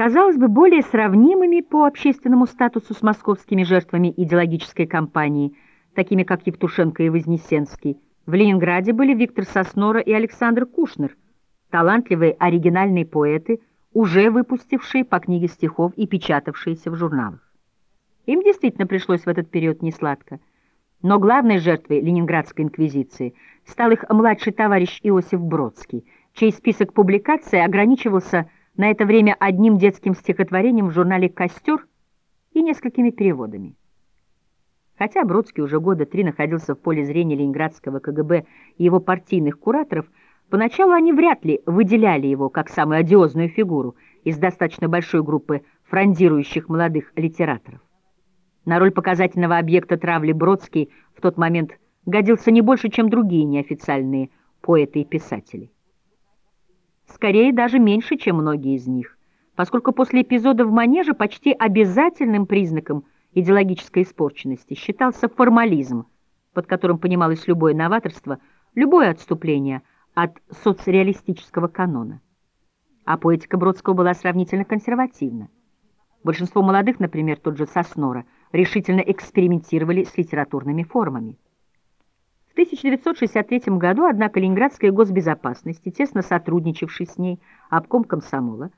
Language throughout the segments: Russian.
казалось бы, более сравнимыми по общественному статусу с московскими жертвами идеологической кампании, такими как Евтушенко и Вознесенский. В Ленинграде были Виктор Соснора и Александр Кушнер, талантливые оригинальные поэты, уже выпустившие по книге стихов и печатавшиеся в журналах. Им действительно пришлось в этот период несладко. Но главной жертвой Ленинградской инквизиции стал их младший товарищ Иосиф Бродский, чей список публикаций ограничивался на это время одним детским стихотворением в журнале «Костер» и несколькими переводами. Хотя Бродский уже года три находился в поле зрения ленинградского КГБ и его партийных кураторов, поначалу они вряд ли выделяли его как самую одиозную фигуру из достаточно большой группы фрондирующих молодых литераторов. На роль показательного объекта травли Бродский в тот момент годился не больше, чем другие неофициальные поэты и писатели. Скорее, даже меньше, чем многие из них, поскольку после эпизода в Манеже почти обязательным признаком идеологической испорченности считался формализм, под которым понималось любое новаторство, любое отступление от соцреалистического канона. А поэтика Бродского была сравнительно консервативна. Большинство молодых, например, тот же Соснора, решительно экспериментировали с литературными формами. В 1963 году, однако, Ленинградская госбезопасность, тесно сотрудничавший с ней обком комсомола,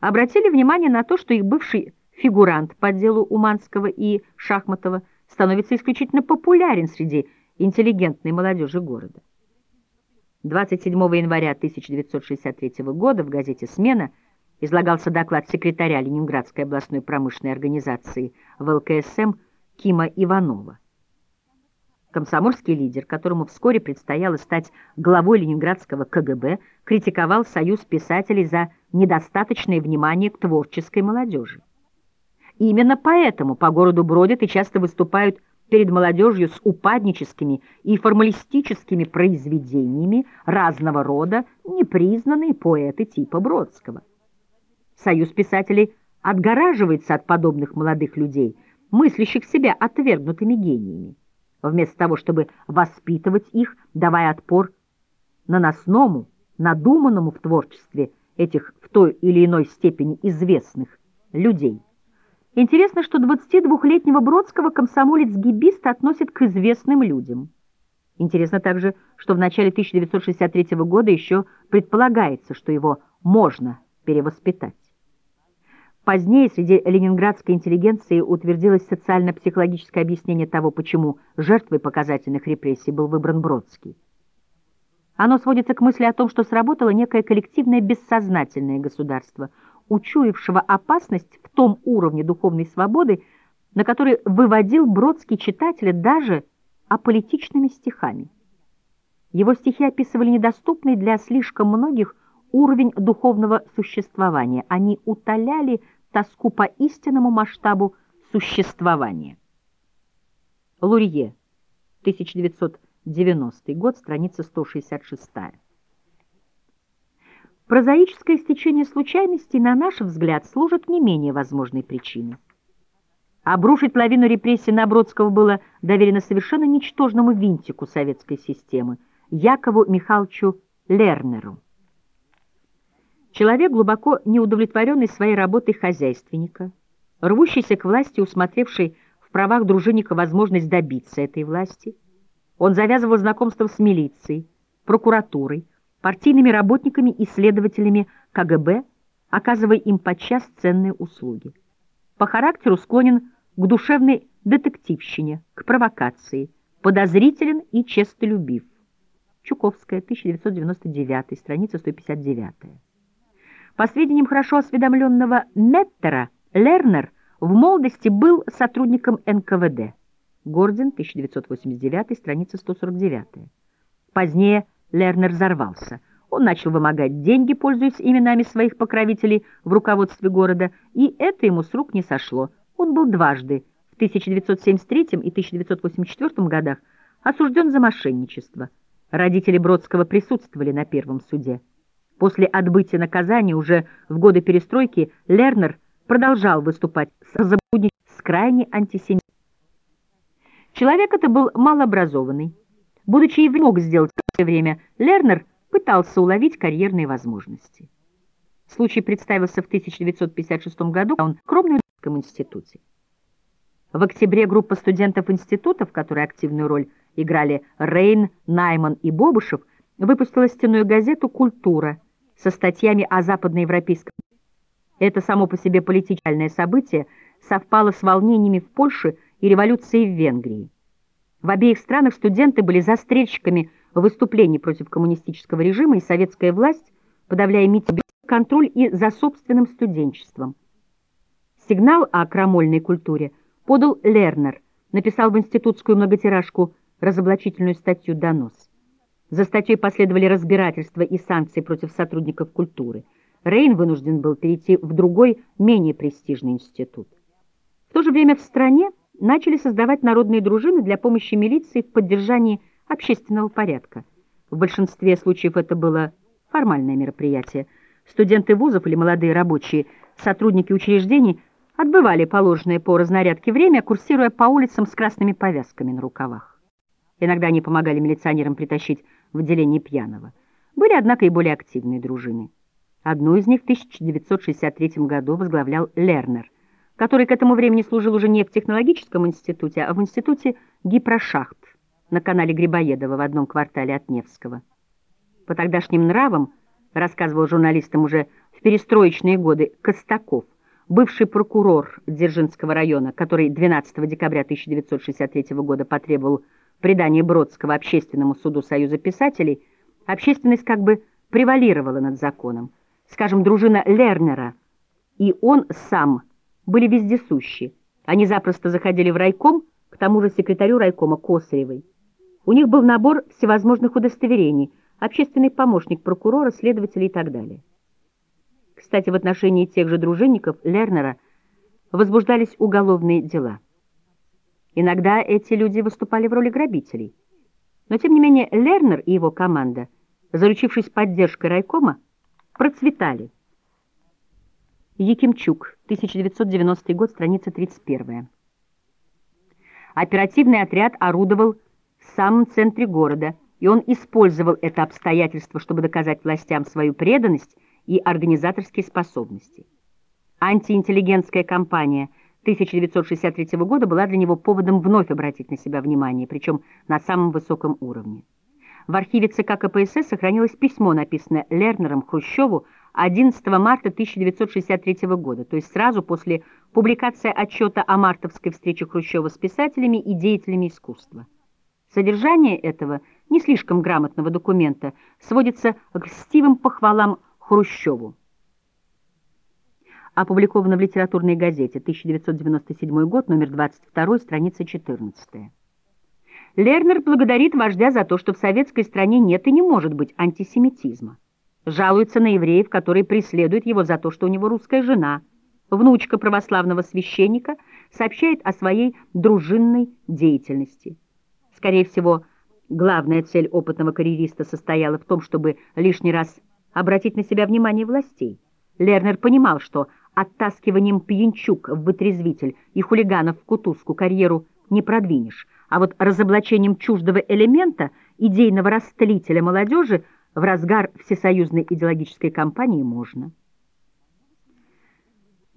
обратили внимание на то, что их бывший фигурант по делу Уманского и Шахматова становится исключительно популярен среди интеллигентной молодежи города. 27 января 1963 года в газете «Смена» излагался доклад секретаря Ленинградской областной промышленной организации в ЛКСМ Кима Иванова. Комсомольский лидер, которому вскоре предстояло стать главой ленинградского КГБ, критиковал Союз писателей за недостаточное внимание к творческой молодежи. именно поэтому по городу бродят и часто выступают перед молодежью с упадническими и формалистическими произведениями разного рода непризнанные поэты типа Бродского. Союз писателей отгораживается от подобных молодых людей, мыслящих себя отвергнутыми гениями, вместо того, чтобы воспитывать их, давая отпор наносному, надуманному в творчестве этих в той или иной степени известных людей. Интересно, что 22-летнего Бродского комсомолец-гибист относит к известным людям. Интересно также, что в начале 1963 года еще предполагается, что его можно перевоспитать. Позднее среди ленинградской интеллигенции утвердилось социально-психологическое объяснение того, почему жертвой показательных репрессий был выбран Бродский. Оно сводится к мысли о том, что сработало некое коллективное бессознательное государство, учуявшего опасность в том уровне духовной свободы, на который выводил Бродский читателя даже аполитичными стихами. Его стихи описывали недоступный для слишком многих уровень духовного существования. Они утоляли тоску по истинному масштабу существования. Лурье, 1990 год, страница 166. Прозаическое стечение случайностей, на наш взгляд, служит не менее возможной причиной. Обрушить лавину репрессий на Бродского было доверено совершенно ничтожному винтику советской системы, Якову Михайловичу Лернеру. Человек, глубоко неудовлетворенный своей работой хозяйственника, рвущийся к власти, усмотревший в правах дружинника возможность добиться этой власти, он завязывал знакомство с милицией, прокуратурой, партийными работниками и следователями КГБ, оказывая им подчас ценные услуги. По характеру склонен к душевной детективщине, к провокации, подозрителен и честолюбив. Чуковская, 1999, страница 159. По сведениям хорошо осведомленного Меттера, Лернер в молодости был сотрудником НКВД. Гордин, 1989, страница 149. Позднее Лернер взорвался. Он начал вымогать деньги, пользуясь именами своих покровителей в руководстве города, и это ему с рук не сошло. Он был дважды, в 1973 и 1984 годах, осужден за мошенничество. Родители Бродского присутствовали на первом суде. После отбытия наказания уже в годы перестройки Лернер продолжал выступать с с крайне антисемитом. Человек это был малообразованный. Будучи и мог сделать в то время, Лернер пытался уловить карьерные возможности. Случай представился в 1956 году, а он в Кромном институте. В октябре группа студентов института, в которой активную роль играли Рейн, Найман и Бобышев, выпустила стенную газету «Культура» со статьями о западноевропейском. Это само по себе политическое событие совпало с волнениями в Польше и революцией в Венгрии. В обеих странах студенты были застрельщиками выступлений против коммунистического режима, и советская власть, подавляя митинги, контроль и за собственным студенчеством. Сигнал о крамольной культуре подал Лернер, написал в институтскую многотиражку разоблачительную статью «Донос». За статьей последовали разбирательства и санкции против сотрудников культуры. Рейн вынужден был перейти в другой, менее престижный институт. В то же время в стране начали создавать народные дружины для помощи милиции в поддержании общественного порядка. В большинстве случаев это было формальное мероприятие. Студенты вузов или молодые рабочие, сотрудники учреждений отбывали положенное по разнарядке время, курсируя по улицам с красными повязками на рукавах. Иногда они помогали милиционерам притащить в отделение пьяного. Были, однако, и более активные дружины. Одну из них в 1963 году возглавлял Лернер, который к этому времени служил уже не в технологическом институте, а в институте гипрошахт на канале Грибоедова в одном квартале от Невского. По тогдашним нравам, рассказывал журналистам уже в перестроечные годы, Костаков, бывший прокурор Дзержинского района, который 12 декабря 1963 года потребовал предания Бродского общественному суду Союза писателей, общественность как бы превалировала над законом. Скажем, дружина Лернера и он сам были вездесущи. Они запросто заходили в райком, к тому же секретарю райкома Косаревой. У них был набор всевозможных удостоверений, общественный помощник прокурора, следователя и так далее. Кстати, в отношении тех же дружинников Лернера возбуждались уголовные дела. Иногда эти люди выступали в роли грабителей. Но, тем не менее, Лернер и его команда, заручившись поддержкой райкома, процветали. Якимчук, 1990 год, страница 31. Оперативный отряд орудовал в самом центре города, и он использовал это обстоятельство, чтобы доказать властям свою преданность и организаторские способности. Антиинтеллигентская кампания 1963 года была для него поводом вновь обратить на себя внимание, причем на самом высоком уровне. В архиве ЦК КПСС сохранилось письмо, написанное Лернером Хрущеву 11 марта 1963 года, то есть сразу после публикации отчета о мартовской встрече Хрущева с писателями и деятелями искусства. Содержание этого не слишком грамотного документа сводится к льстивым похвалам Хрущеву. Опубликовано в литературной газете, 1997 год, номер 22, страница 14. Лернер благодарит вождя за то, что в советской стране нет и не может быть антисемитизма. Жалуется на евреев, которые преследуют его за то, что у него русская жена. Внучка православного священника сообщает о своей дружинной деятельности. Скорее всего, главная цель опытного карьериста состояла в том, чтобы лишний раз обратить на себя внимание властей. Лернер понимал, что оттаскиванием пьянчук в вытрезвитель и хулиганов в кутузку карьеру не продвинешь, а вот разоблачением чуждого элемента, идейного растлителя молодежи, в разгар всесоюзной идеологической кампании можно.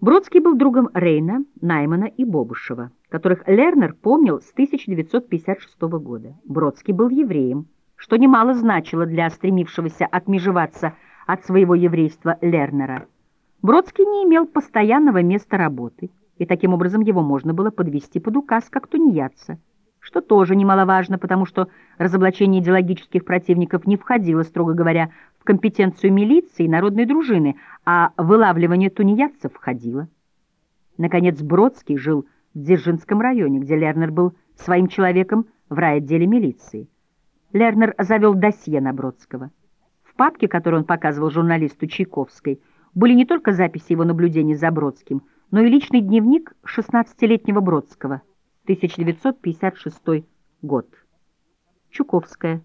Бродский был другом Рейна, Наймана и Бобушева, которых Лернер помнил с 1956 года. Бродский был евреем, что немало значило для стремившегося отмежеваться от своего еврейства Лернера. Бродский не имел постоянного места работы, и таким образом его можно было подвести под указ как тунеядца, что тоже немаловажно, потому что разоблачение идеологических противников не входило, строго говоря, в компетенцию милиции и народной дружины, а вылавливание тунеядцев входило. Наконец, Бродский жил в Дзержинском районе, где Лернер был своим человеком в райотделе милиции. Лернер завел досье на Бродского папке, которую он показывал журналисту Чайковской, были не только записи его наблюдений за Бродским, но и личный дневник 16-летнего Бродского, 1956 год. Чуковская,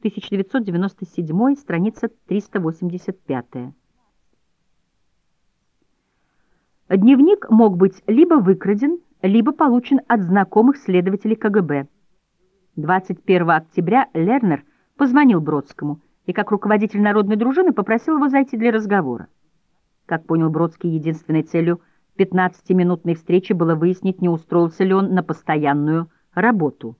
1997, страница 385. Дневник мог быть либо выкраден, либо получен от знакомых следователей КГБ. 21 октября Лернер позвонил Бродскому и как руководитель народной дружины попросил его зайти для разговора. Как понял Бродский, единственной целью 15-минутной встречи было выяснить, не устроился ли он на постоянную работу.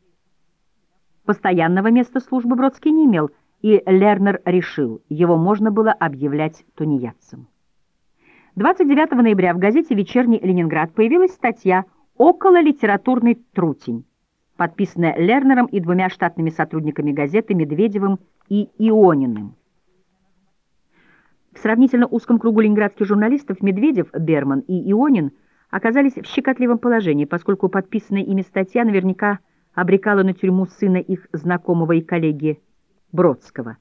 Постоянного места службы Бродский не имел, и Лернер решил, его можно было объявлять тунеядцем. 29 ноября в газете «Вечерний Ленинград» появилась статья «Около литературный трутень», подписанная Лернером и двумя штатными сотрудниками газеты Медведевым и Иониным. В сравнительно узком кругу ленинградских журналистов Медведев, Берман и Ионин оказались в щекотливом положении, поскольку подписанная ими статья наверняка обрекала на тюрьму сына их знакомого и коллеги Бродского.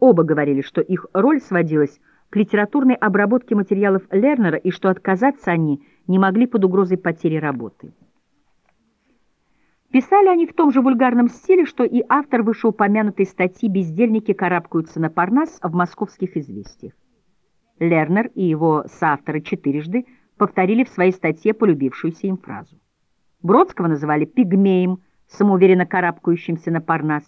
Оба говорили, что их роль сводилась к литературной обработке материалов Лернера и что отказаться они не могли под угрозой потери работы. Писали они в том же вульгарном стиле, что и автор вышеупомянутой статьи «Бездельники карабкаются на Парнас» в московских известиях. Лернер и его соавторы четырежды повторили в своей статье полюбившуюся им фразу. Бродского называли пигмеем, самоуверенно карабкающимся на Парнас.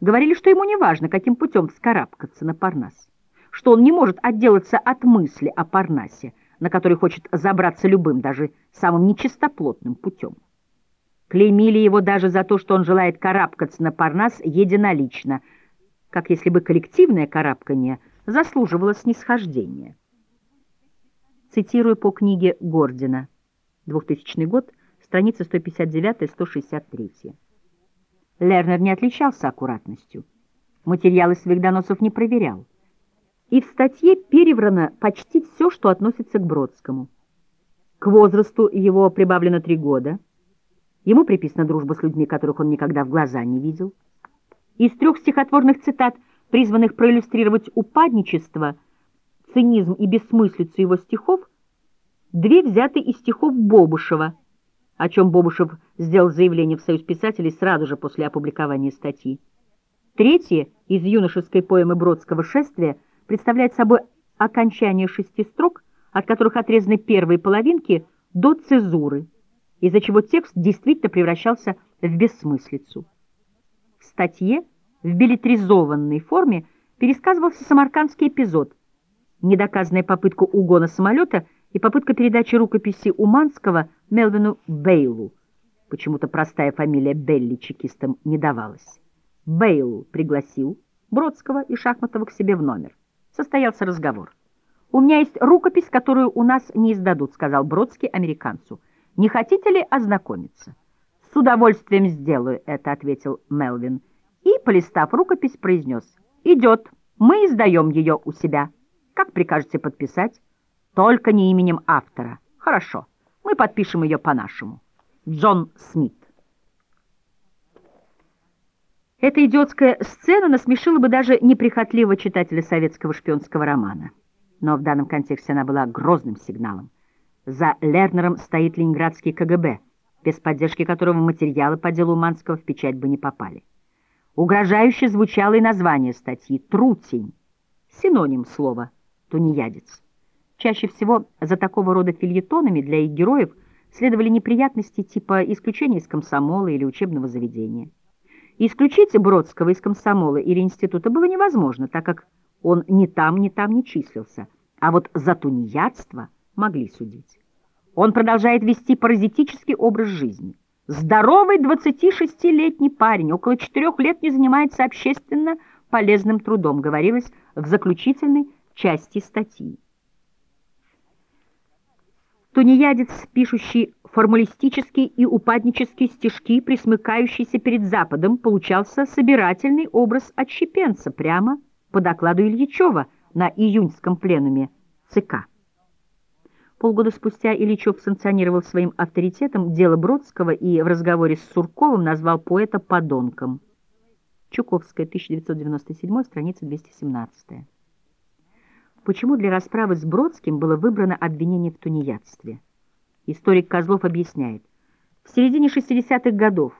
Говорили, что ему не важно, каким путем вскарабкаться на Парнас, что он не может отделаться от мысли о Парнасе, на который хочет забраться любым, даже самым нечистоплотным путем. Клеймили его даже за то, что он желает карабкаться на Парнас единолично, как если бы коллективное карабкание – заслуживала снисхождения. Цитирую по книге Гордина, 2000 год, страница 159-163. Лернер не отличался аккуратностью. Материалы своих доносов не проверял. И в статье переврано почти все, что относится к Бродскому. К возрасту его прибавлено три года. Ему приписана дружба с людьми, которых он никогда в глаза не видел. Из трех стихотворных цитат – призванных проиллюстрировать упадничество, цинизм и бессмыслицу его стихов, две взяты из стихов Бобушева, о чем Бобушев сделал заявление в Союз писателей сразу же после опубликования статьи. Третье из юношеской поэмы Бродского «Шествие» представляет собой окончание шести строк, от которых отрезаны первые половинки до цезуры, из-за чего текст действительно превращался в бессмыслицу. В статье в билетризованной форме пересказывался самаркандский эпизод, недоказанная попытка угона самолета и попытка передачи рукописи Уманского Мелвину Бейлу. Почему-то простая фамилия Белли чекистам не давалась. Бейл пригласил Бродского и Шахматова к себе в номер. Состоялся разговор. «У меня есть рукопись, которую у нас не издадут», — сказал Бродский американцу. «Не хотите ли ознакомиться?» «С удовольствием сделаю это», — ответил Мелвин и, полистав рукопись, произнес «Идет, мы издаем ее у себя. Как прикажете подписать?» «Только не именем автора. Хорошо, мы подпишем ее по-нашему. Джон Смит». Эта идиотская сцена насмешила бы даже неприхотливого читателя советского шпионского романа. Но в данном контексте она была грозным сигналом. За Лернером стоит ленинградский КГБ, без поддержки которого материалы по делу Манского в печать бы не попали. Угрожающе звучало и название статьи «Трутень», синоним слова «тунеядец». Чаще всего за такого рода фильетонами для их героев следовали неприятности типа исключения из комсомола или учебного заведения. Исключить Бродского из комсомола или института было невозможно, так как он ни там, ни там не числился, а вот за тунеядство могли судить. Он продолжает вести паразитический образ жизни. Здоровый 26-летний парень около четырех лет не занимается общественно полезным трудом, говорилось в заключительной части статьи. Тунеядец, пишущий формалистические и упаднические стишки, присмыкающийся перед Западом, получался собирательный образ отщепенца прямо по докладу Ильичева на июньском пленуме ЦК. Полгода спустя Ильичев санкционировал своим авторитетом дело Бродского и в разговоре с Сурковым назвал поэта подонком. Чуковская, 1997, страница 217. Почему для расправы с Бродским было выбрано обвинение в тунеядстве? Историк Козлов объясняет. В середине 60-х годов,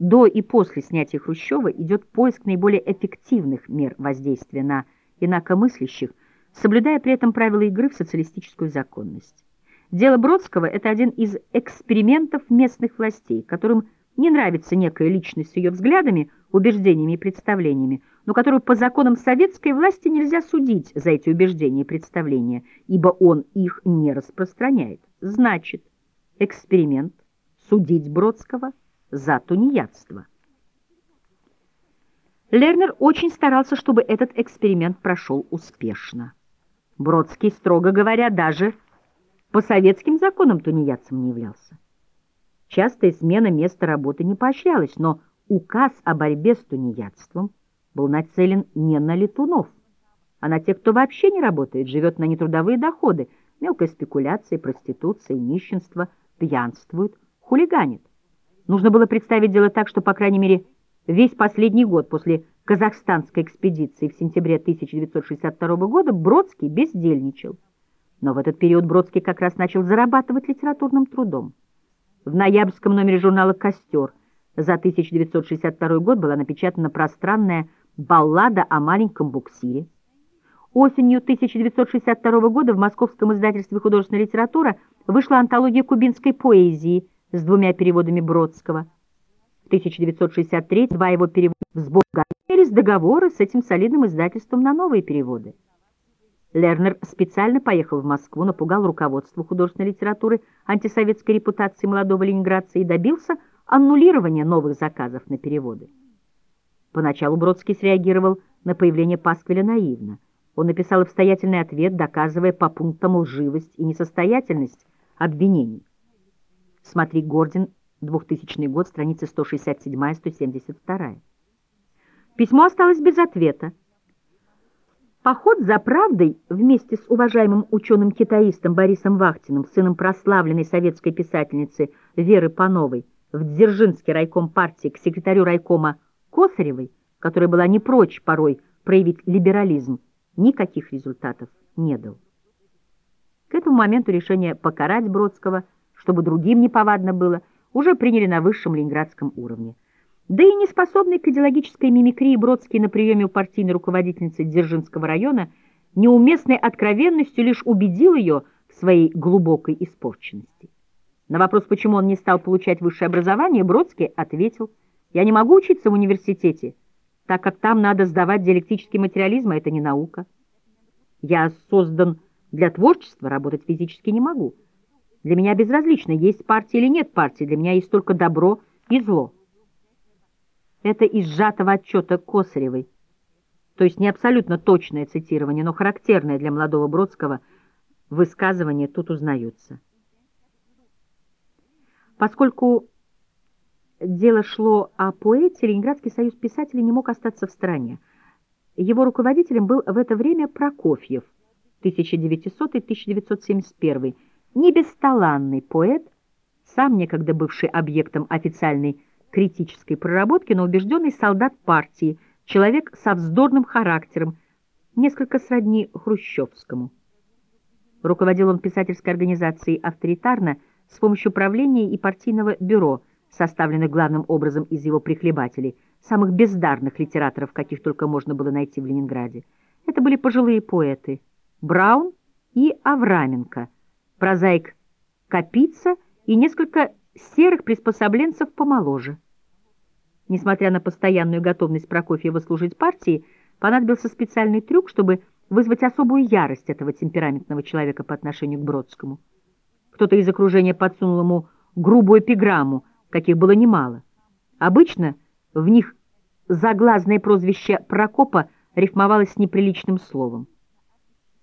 до и после снятия Хрущева, идет поиск наиболее эффективных мер воздействия на инакомыслящих, соблюдая при этом правила игры в социалистическую законность. Дело Бродского – это один из экспериментов местных властей, которым не нравится некая личность с ее взглядами, убеждениями и представлениями, но которую по законам советской власти нельзя судить за эти убеждения и представления, ибо он их не распространяет. Значит, эксперимент судить Бродского за тунеядство. Лернер очень старался, чтобы этот эксперимент прошел успешно. Бродский, строго говоря, даже по советским законам тунеядцем не являлся. Частая смена места работы не поощрялась, но указ о борьбе с тунеядством был нацелен не на летунов, а на тех, кто вообще не работает, живет на нетрудовые доходы, мелкая спекуляция, проституция, нищенство, пьянствует, хулиганит. Нужно было представить дело так, что, по крайней мере, весь последний год после казахстанской экспедиции в сентябре 1962 года Бродский бездельничал. Но в этот период Бродский как раз начал зарабатывать литературным трудом. В ноябрьском номере журнала «Костер» за 1962 год была напечатана пространная баллада о маленьком буксире. Осенью 1962 года в московском издательстве «Художественная литература» вышла антология кубинской поэзии с двумя переводами Бродского. В 1963 два его перевода в сбор имелись договоры с этим солидным издательством на новые переводы. Лернер специально поехал в Москву, напугал руководство художественной литературы антисоветской репутации молодого ленинградца и добился аннулирования новых заказов на переводы. Поначалу Бродский среагировал на появление Пасквиля наивно. Он написал обстоятельный ответ, доказывая по пунктам лживость и несостоятельность обвинений. Смотри Гордин, 2000 год, страницы 167-172. Письмо осталось без ответа. Поход за правдой вместе с уважаемым ученым-китаистом Борисом Вахтиным, сыном прославленной советской писательницы Веры Пановой, в Дзержинский райком партии к секретарю райкома Косаревой, которая была не прочь порой проявить либерализм, никаких результатов не дал. К этому моменту решение покарать Бродского, чтобы другим неповадно было, уже приняли на высшем ленинградском уровне. Да и неспособный к идеологической мимикрии Бродский на приеме у партийной руководительницы Дзержинского района неуместной откровенностью лишь убедил ее в своей глубокой испорченности. На вопрос, почему он не стал получать высшее образование, Бродский ответил, «Я не могу учиться в университете, так как там надо сдавать диалектический материализм, а это не наука. Я создан для творчества, работать физически не могу. Для меня безразлично, есть партия или нет партии, для меня есть только добро и зло». Это из сжатого отчета Косаревой, то есть не абсолютно точное цитирование, но характерное для молодого Бродского высказывание тут узнается. Поскольку дело шло о поэте, Ленинградский союз писателей не мог остаться в стороне. Его руководителем был в это время Прокофьев, 1900-1971, не бесталанный поэт, сам некогда бывший объектом официальной критической проработки, но убежденный солдат партии, человек со вздорным характером, несколько сродни Хрущевскому. Руководил он писательской организацией авторитарно с помощью правления и партийного бюро, составленных главным образом из его прихлебателей, самых бездарных литераторов, каких только можно было найти в Ленинграде. Это были пожилые поэты Браун и Авраменко, прозаик Капица и несколько серых приспособленцев помоложе. Несмотря на постоянную готовность Прокофьева служить партии, понадобился специальный трюк, чтобы вызвать особую ярость этого темпераментного человека по отношению к Бродскому. Кто-то из окружения подсунул ему грубую эпиграмму, каких было немало. Обычно в них заглазное прозвище Прокопа рифмовалось с неприличным словом.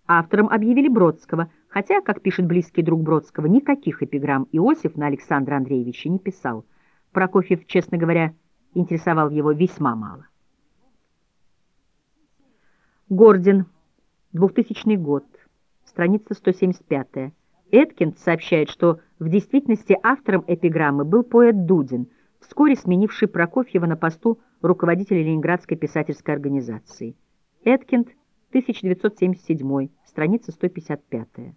Автором объявили Бродского, хотя, как пишет близкий друг Бродского, никаких эпиграмм Иосиф на Александра Андреевича не писал. Прокофьев, честно говоря, интересовал его весьма мало. Гордин, 2000 год, страница 175. Эткинд сообщает, что в действительности автором эпиграммы был поэт Дудин, вскоре сменивший Прокофьева на посту руководителя Ленинградской писательской организации. Эткинд, 1977, страница 155.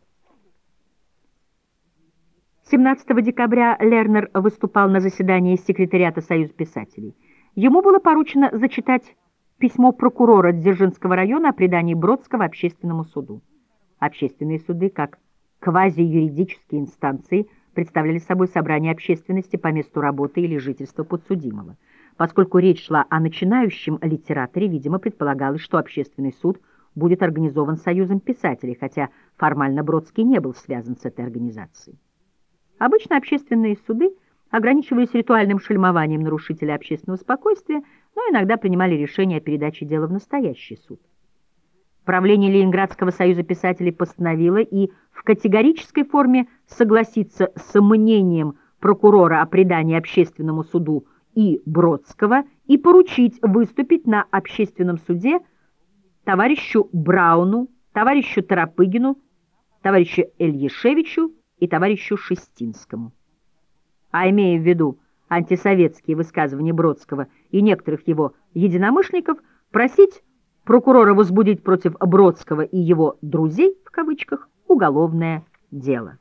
17 декабря Лернер выступал на заседании секретариата Союза писателей. Ему было поручено зачитать письмо прокурора Дзержинского района о предании Бродского общественному суду. Общественные суды, как квазиюридические инстанции, представляли собой собрание общественности по месту работы или жительства подсудимого. Поскольку речь шла о начинающем литераторе, видимо, предполагалось, что общественный суд будет организован Союзом писателей, хотя формально Бродский не был связан с этой организацией. Обычно общественные суды ограничивались ритуальным шельмованием нарушителя общественного спокойствия, но иногда принимали решение о передаче дела в настоящий суд. Правление Ленинградского союза писателей постановило и в категорической форме согласиться с мнением прокурора о предании общественному суду и Бродского и поручить выступить на общественном суде товарищу Брауну, товарищу Тарапыгину, товарищу Ильяшевичу и товарищу Шестинскому. А имея в виду антисоветские высказывания Бродского и некоторых его единомышленников, просить прокурора возбудить против Бродского и его «друзей» в кавычках уголовное дело.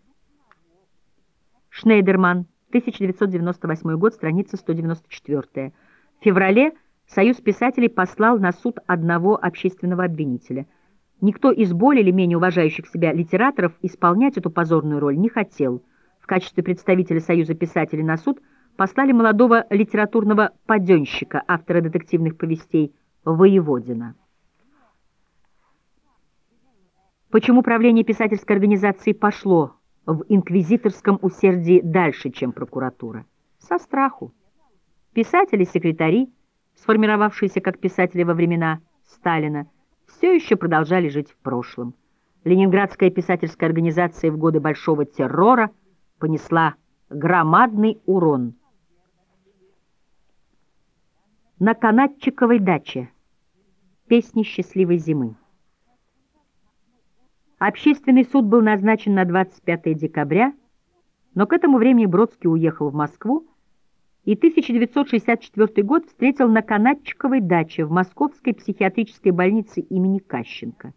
Шнейдерман 1998 год, страница 194. В феврале Союз писателей послал на суд одного общественного обвинителя. Никто из более или менее уважающих себя литераторов исполнять эту позорную роль не хотел. В качестве представителя Союза писателей на суд послали молодого литературного паденщика, автора детективных повестей Воеводина. Почему правление писательской организации пошло в инквизиторском усердии дальше, чем прокуратура. Со страху. Писатели-секретари, сформировавшиеся как писатели во времена Сталина, все еще продолжали жить в прошлом. Ленинградская писательская организация в годы Большого террора понесла громадный урон. На канатчиковой даче. Песни счастливой зимы. Общественный суд был назначен на 25 декабря, но к этому времени Бродский уехал в Москву, и 1964 год встретил на канатчиковой даче в Московской психиатрической больнице имени Кащенко.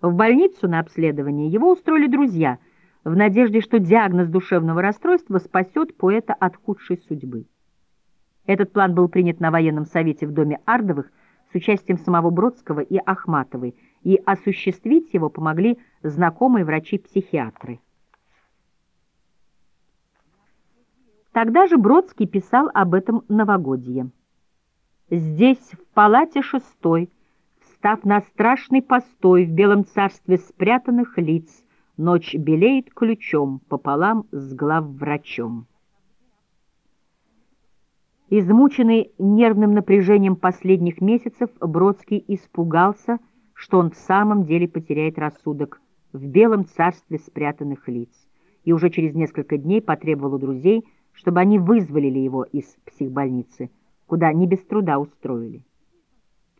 В больницу на обследование его устроили друзья, в надежде, что диагноз душевного расстройства спасет поэта от худшей судьбы. Этот план был принят на военном совете в доме Ардовых с участием самого Бродского и Ахматовой, и осуществить его помогли знакомые врачи-психиатры. Тогда же Бродский писал об этом новогодье. «Здесь, в палате шестой, встав на страшный постой в белом царстве спрятанных лиц, ночь белеет ключом пополам с главврачом». Измученный нервным напряжением последних месяцев, Бродский испугался, что он в самом деле потеряет рассудок в белом царстве спрятанных лиц, и уже через несколько дней потребовал у друзей, чтобы они вызволили его из психбольницы, куда не без труда устроили.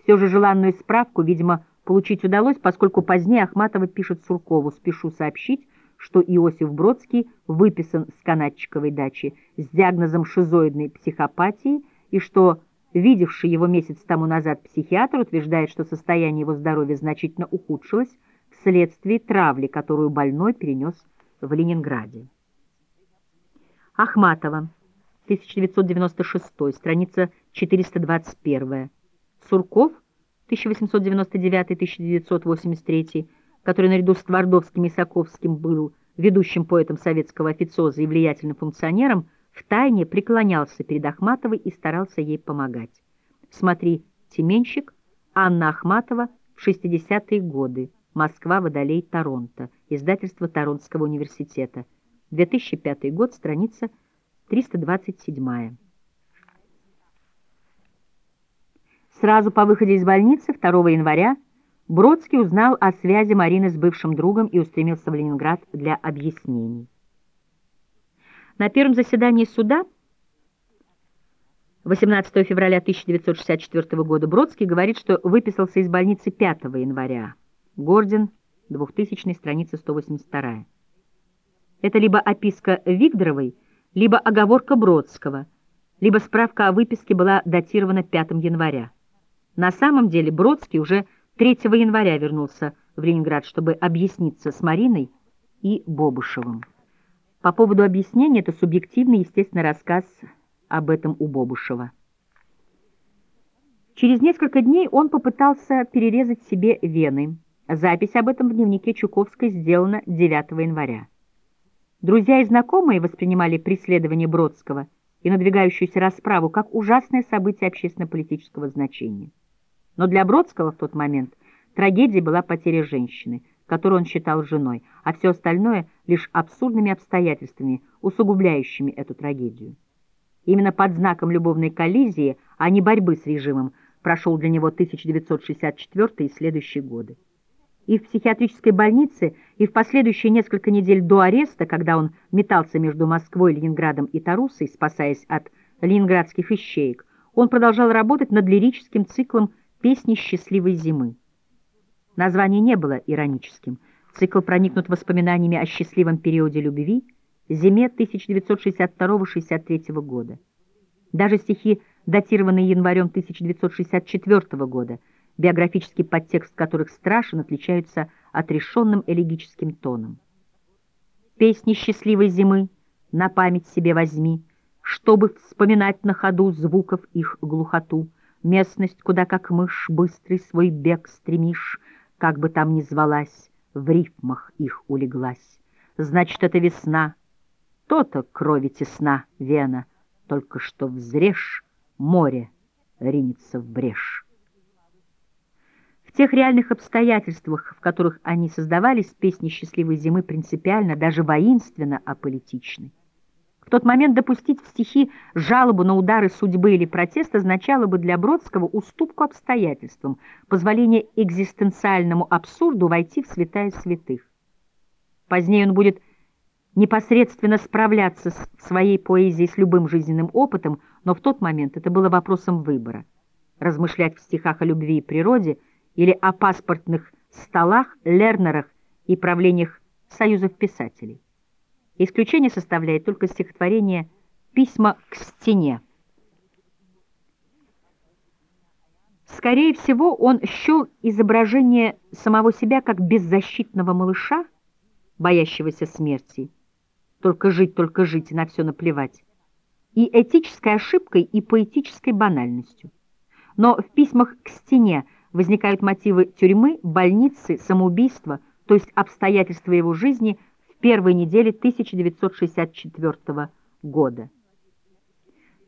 Все же желанную справку, видимо, получить удалось, поскольку позднее Ахматова пишет Суркову «Спешу сообщить, что Иосиф Бродский выписан с канатчиковой дачи с диагнозом шизоидной психопатии и что Видевший его месяц тому назад психиатр утверждает, что состояние его здоровья значительно ухудшилось вследствие травли, которую больной перенес в Ленинграде. Ахматова, 1996, страница 421. Сурков, 1899-1983, который наряду с Твардовским и Саковским был ведущим поэтом советского официоза и влиятельным функционером, втайне преклонялся перед Ахматовой и старался ей помогать. Смотри «Теменщик», Анна Ахматова в 60-е годы, Москва, Водолей, Торонто, издательство Торонтского университета, 2005 год, страница 327. Сразу по выходе из больницы 2 января Бродский узнал о связи Марины с бывшим другом и устремился в Ленинград для объяснений. На первом заседании суда 18 февраля 1964 года Бродский говорит, что выписался из больницы 5 января. Гордин, 2000 страница 182. Это либо описка Вигдоровой, либо оговорка Бродского, либо справка о выписке была датирована 5 января. На самом деле Бродский уже 3 января вернулся в Ленинград, чтобы объясниться с Мариной и Бобушевым. По поводу объяснения это субъективный, естественно, рассказ об этом у Бобушева. Через несколько дней он попытался перерезать себе вены. Запись об этом в дневнике Чуковской сделана 9 января. Друзья и знакомые воспринимали преследование Бродского и надвигающуюся расправу как ужасное событие общественно-политического значения. Но для Бродского в тот момент трагедией была потеря женщины, которую он считал женой, а все остальное — лишь абсурдными обстоятельствами, усугубляющими эту трагедию. Именно под знаком любовной коллизии, а не борьбы с режимом, прошел для него 1964 и следующие годы. И в психиатрической больнице, и в последующие несколько недель до ареста, когда он метался между Москвой, Ленинградом и Тарусой, спасаясь от ленинградских ищеек, он продолжал работать над лирическим циклом «Песни счастливой зимы». Название не было ироническим. Цикл проникнут воспоминаниями о счастливом периоде любви, зиме 1962-63 года. Даже стихи датированный январем 1964 года, биографический подтекст которых страшен, отличаются отрешенным элегическим тоном. Песни счастливой зимы на память себе возьми, чтобы вспоминать на ходу звуков их глухоту, местность, куда как мышь быстрый свой бег стремишь, как бы там ни звалась, в рифмах их улеглась. Значит, это весна, то-то крови тесна, вена, только что взрежь, море ринется в брешь. Тех реальных обстоятельствах, в которых они создавались, песни «Счастливой зимы» принципиально, даже воинственно аполитичны. В тот момент допустить в стихи жалобу на удары судьбы или протест означало бы для Бродского уступку обстоятельствам, позволение экзистенциальному абсурду войти в святая святых. Позднее он будет непосредственно справляться с своей поэзией с любым жизненным опытом, но в тот момент это было вопросом выбора. Размышлять в стихах о любви и природе или о паспортных столах, лернерах и правлениях союзов писателей. Исключение составляет только стихотворение «Письма к стене». Скорее всего, он счел изображение самого себя как беззащитного малыша, боящегося смерти, только жить, только жить, и на все наплевать. И этической ошибкой, и поэтической банальностью. Но в письмах к стене возникают мотивы тюрьмы, больницы, самоубийства, то есть обстоятельства его жизни в первой неделе 1964 года.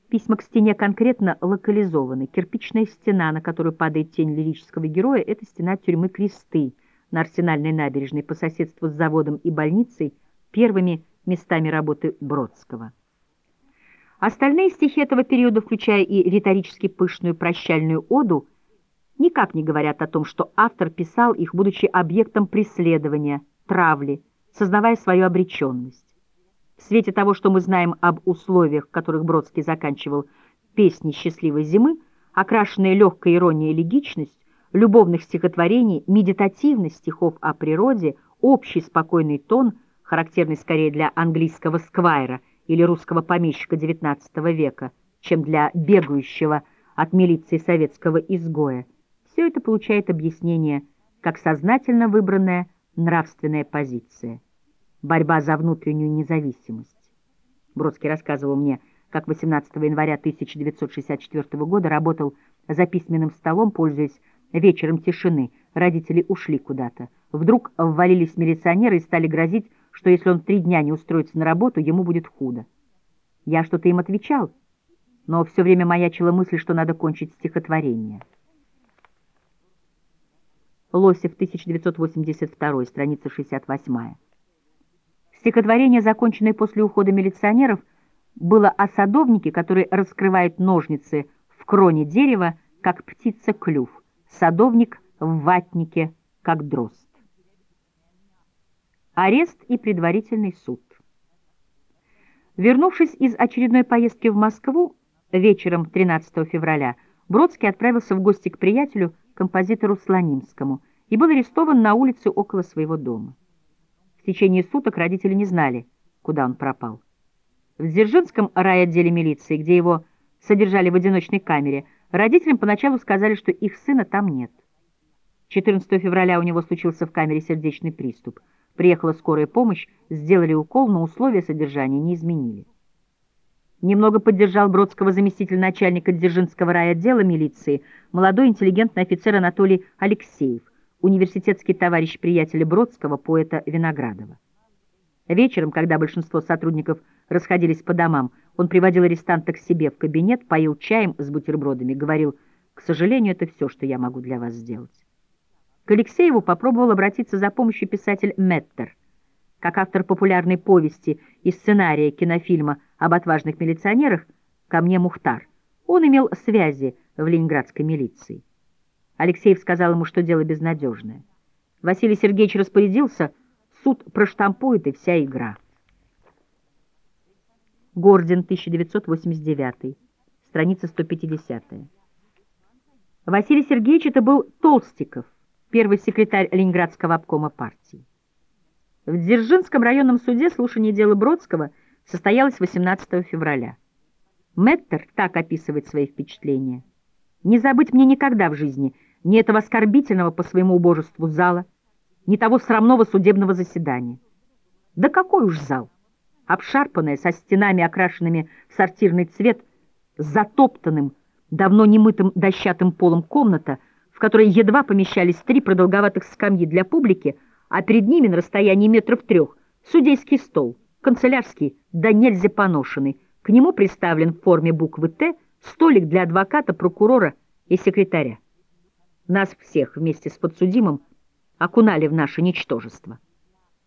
Письма к стене конкретно локализованы. Кирпичная стена, на которую падает тень лирического героя, это стена тюрьмы Кресты на Арсенальной набережной по соседству с заводом и больницей, первыми местами работы Бродского. Остальные стихи этого периода, включая и риторически пышную прощальную оду, никак не говорят о том, что автор писал их, будучи объектом преследования, травли, сознавая свою обреченность. В свете того, что мы знаем об условиях, в которых Бродский заканчивал песни «Счастливой зимы», окрашенные легкой иронией элегичность, любовных стихотворений, медитативность стихов о природе, общий спокойный тон – характерный скорее для английского сквайра или русского помещика XIX века, чем для бегающего от милиции советского изгоя, все это получает объяснение как сознательно выбранная нравственная позиция. Борьба за внутреннюю независимость. Бродский рассказывал мне, как 18 января 1964 года работал за письменным столом, пользуясь вечером тишины. Родители ушли куда-то. Вдруг ввалились милиционеры и стали грозить, что если он три дня не устроится на работу, ему будет худо. Я что-то им отвечал, но все время маячила мысль, что надо кончить стихотворение. Лосев, 1982, страница 68. Стихотворение, законченное после ухода милиционеров, было о садовнике, который раскрывает ножницы в кроне дерева, как птица клюв, садовник в ватнике, как дрозд. Арест и предварительный суд. Вернувшись из очередной поездки в Москву вечером 13 февраля, Бродский отправился в гости к приятелю, композитору Слонимскому, и был арестован на улице около своего дома. В течение суток родители не знали, куда он пропал. В Дзержинском райотделе милиции, где его содержали в одиночной камере, родителям поначалу сказали, что их сына там нет. 14 февраля у него случился в камере сердечный приступ – Приехала скорая помощь, сделали укол, но условия содержания не изменили. Немного поддержал Бродского заместитель начальника Дзержинского райотдела милиции, молодой интеллигентный офицер Анатолий Алексеев, университетский товарищ приятеля Бродского, поэта Виноградова. Вечером, когда большинство сотрудников расходились по домам, он приводил арестанта к себе в кабинет, поил чаем с бутербродами, говорил, «К сожалению, это все, что я могу для вас сделать». К Алексееву попробовал обратиться за помощью писатель Меттер. Как автор популярной повести и сценария кинофильма об отважных милиционерах «Ко мне Мухтар», он имел связи в ленинградской милиции. Алексеев сказал ему, что дело безнадежное. Василий Сергеевич распорядился, суд проштампует и вся игра. Гордин, 1989, страница 150. Василий Сергеевич это был Толстиков, первый секретарь Ленинградского обкома партии. В Дзержинском районном суде слушание дела Бродского состоялось 18 февраля. Меттер так описывает свои впечатления. «Не забыть мне никогда в жизни ни этого оскорбительного по своему убожеству зала, ни того срамного судебного заседания. Да какой уж зал! Обшарпанная, со стенами, окрашенными в сортирный цвет, с затоптанным, давно немытым дощатым полом комната, в которой едва помещались три продолговатых скамьи для публики, а перед ними на расстоянии метров трех судейский стол, канцелярский, да нельзя поношенный, к нему приставлен в форме буквы «Т» столик для адвоката, прокурора и секретаря. Нас всех вместе с подсудимым окунали в наше ничтожество.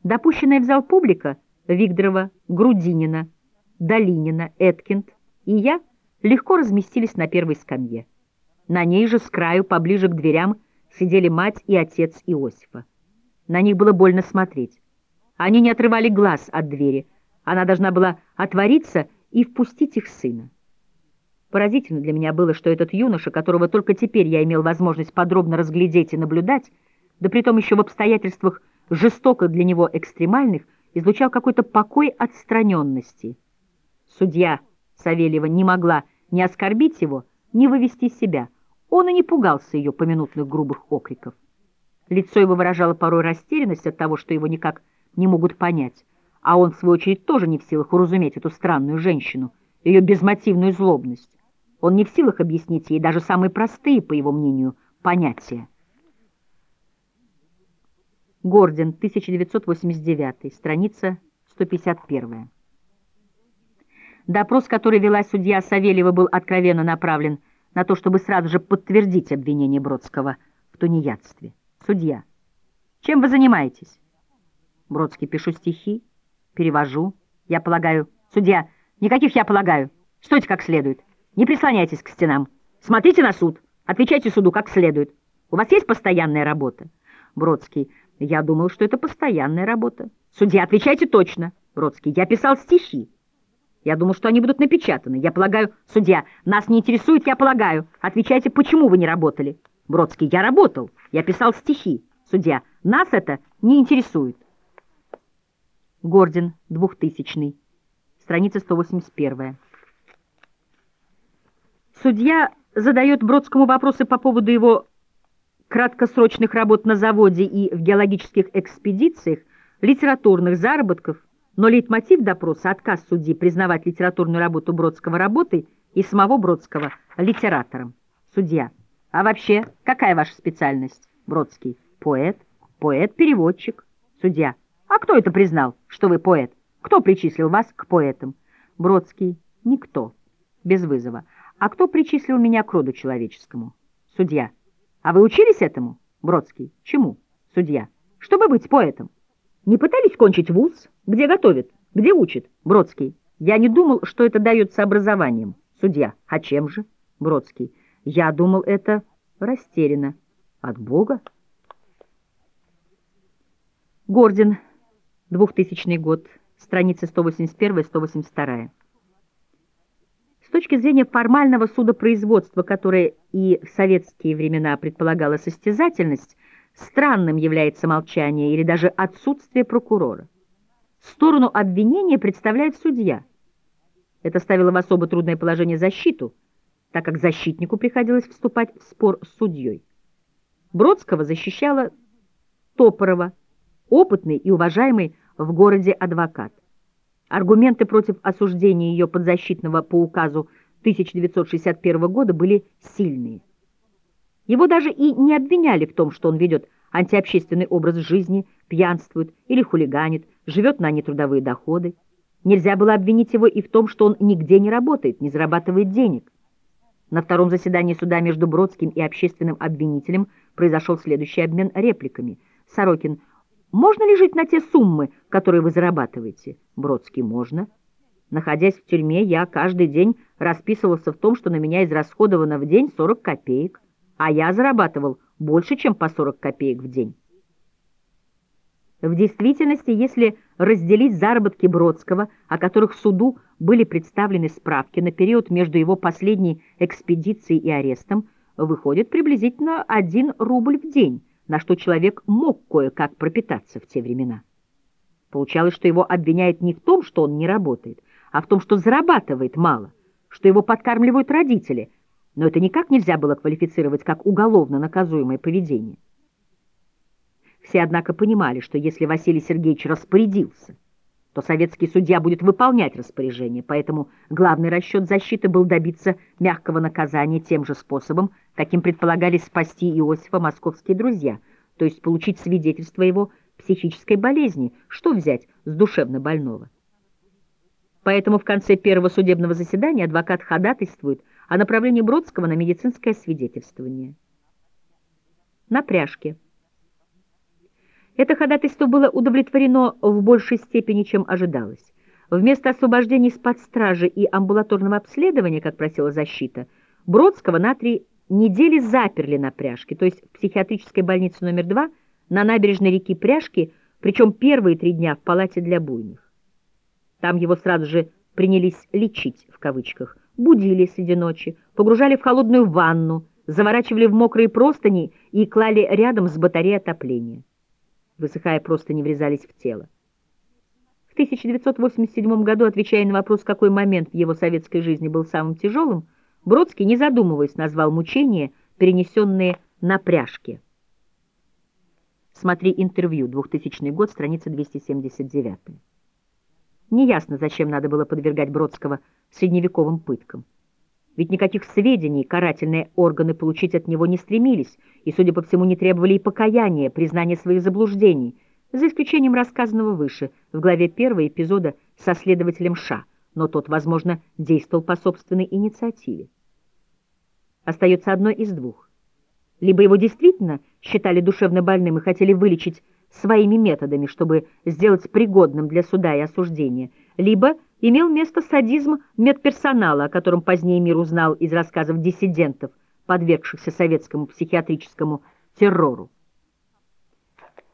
Допущенная в зал публика Викторова, Грудинина, Долинина, Эткинд и я легко разместились на первой скамье. На ней же с краю, поближе к дверям, сидели мать и отец Иосифа. На них было больно смотреть. Они не отрывали глаз от двери. Она должна была отвориться и впустить их сына. Поразительно для меня было, что этот юноша, которого только теперь я имел возможность подробно разглядеть и наблюдать, да притом еще в обстоятельствах жестоко для него экстремальных, излучал какой-то покой отстраненности. Судья Савельева не могла ни оскорбить его, ни вывести себя. Он и не пугался ее поминутных грубых окриков. Лицо его выражало порой растерянность от того, что его никак не могут понять, а он, в свою очередь, тоже не в силах уразуметь эту странную женщину, ее безмотивную злобность. Он не в силах объяснить ей даже самые простые, по его мнению, понятия. Гордин, 1989, страница 151. Допрос, который вела судья Савельева, был откровенно направлен на то, чтобы сразу же подтвердить обвинение Бродского в тунеядстве. Судья. Чем вы занимаетесь? Бродский. Пишу стихи, перевожу. Я полагаю. Судья. Никаких я полагаю. Стойте как следует. Не прислоняйтесь к стенам. Смотрите на суд. Отвечайте суду как следует. У вас есть постоянная работа? Бродский. Я думал, что это постоянная работа. Судья, отвечайте точно. Бродский. Я писал стихи. Я думал, что они будут напечатаны. Я полагаю, судья, нас не интересует, я полагаю. Отвечайте, почему вы не работали? Бродский. Я работал. Я писал стихи. Судья. Нас это не интересует. Гордин, 2000 страница 181. Судья задает Бродскому вопросы по поводу его краткосрочных работ на заводе и в геологических экспедициях, литературных заработков, но лейтмотив допроса – отказ судьи признавать литературную работу Бродского работой и самого Бродского литератором. Судья. А вообще, какая ваша специальность? Бродский. Поэт. Поэт-переводчик. Судья. А кто это признал, что вы поэт? Кто причислил вас к поэтам? Бродский. Никто. Без вызова. А кто причислил меня к роду человеческому? Судья. А вы учились этому? Бродский. Чему? Судья. Чтобы быть поэтом. Не пытались кончить вуз? Где готовят? Где учат? Бродский. Я не думал, что это дается образованием. Судья. А чем же? Бродский. Я думал, это растеряно. От Бога? Гордин. 2000 год. Страницы 181-182 точки зрения формального судопроизводства, которое и в советские времена предполагало состязательность, странным является молчание или даже отсутствие прокурора. Сторону обвинения представляет судья. Это ставило в особо трудное положение защиту, так как защитнику приходилось вступать в спор с судьей. Бродского защищала Топорова, опытный и уважаемый в городе адвокат. Аргументы против осуждения ее подзащитного по указу 1961 года были сильные. Его даже и не обвиняли в том, что он ведет антиобщественный образ жизни, пьянствует или хулиганит, живет на нетрудовые доходы. Нельзя было обвинить его и в том, что он нигде не работает, не зарабатывает денег. На втором заседании суда между Бродским и общественным обвинителем произошел следующий обмен репликами. Сорокин, можно ли жить на те суммы, которые вы зарабатываете? Бродский, можно. Находясь в тюрьме, я каждый день расписывался в том, что на меня израсходовано в день 40 копеек, а я зарабатывал больше, чем по 40 копеек в день. В действительности, если разделить заработки Бродского, о которых суду были представлены справки на период между его последней экспедицией и арестом, выходит приблизительно 1 рубль в день, на что человек мог кое-как пропитаться в те времена. Получалось, что его обвиняют не в том, что он не работает, а в том, что зарабатывает мало, что его подкармливают родители, но это никак нельзя было квалифицировать как уголовно наказуемое поведение. Все, однако, понимали, что если Василий Сергеевич распорядился, то советский судья будет выполнять распоряжение, поэтому главный расчет защиты был добиться мягкого наказания тем же способом, каким предполагали спасти Иосифа московские друзья, то есть получить свидетельство его психической болезни, что взять с душевно больного. Поэтому в конце первого судебного заседания адвокат ходатайствует о направлении Бродского на медицинское свидетельствование. На пряжке. Это ходатайство было удовлетворено в большей степени, чем ожидалось. Вместо освобождения из-под стражи и амбулаторного обследования, как просила защита, Бродского на три недели заперли на пряжке, то есть в психиатрической больнице номер два на набережной реки Пряжки, причем первые три дня в палате для буйных. Там его сразу же принялись «лечить», в кавычках, будили среди ночи, погружали в холодную ванну, заворачивали в мокрые простыни и клали рядом с батареей отопления высыхая просто не врезались в тело. В 1987 году, отвечая на вопрос, какой момент в его советской жизни был самым тяжелым, Бродский, не задумываясь, назвал мучения, перенесенные на пряжке. Смотри интервью, 2000 год, страница 279. Неясно, зачем надо было подвергать Бродского средневековым пыткам. Ведь никаких сведений карательные органы получить от него не стремились, и, судя по всему, не требовали и покаяния, признания своих заблуждений, за исключением рассказанного выше, в главе первого эпизода со следователем Ша, но тот, возможно, действовал по собственной инициативе. Остается одно из двух. Либо его действительно считали душевно больным и хотели вылечить своими методами, чтобы сделать пригодным для суда и осуждения, либо имел место садизм медперсонала, о котором позднее мир узнал из рассказов диссидентов, подвергшихся советскому психиатрическому террору.